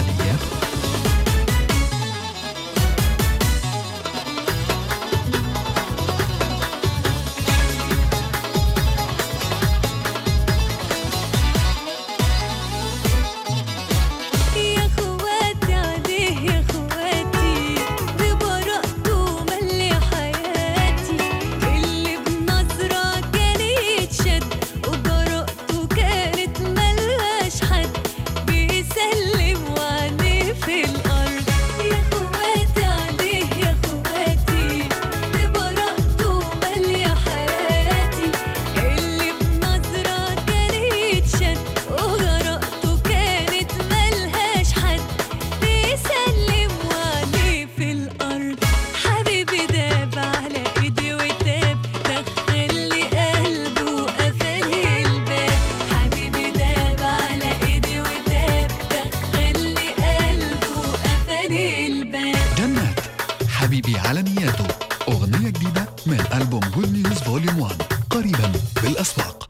to the end. من ألبوم جود نيوز فوليوم 1 قريبا بالأسواق.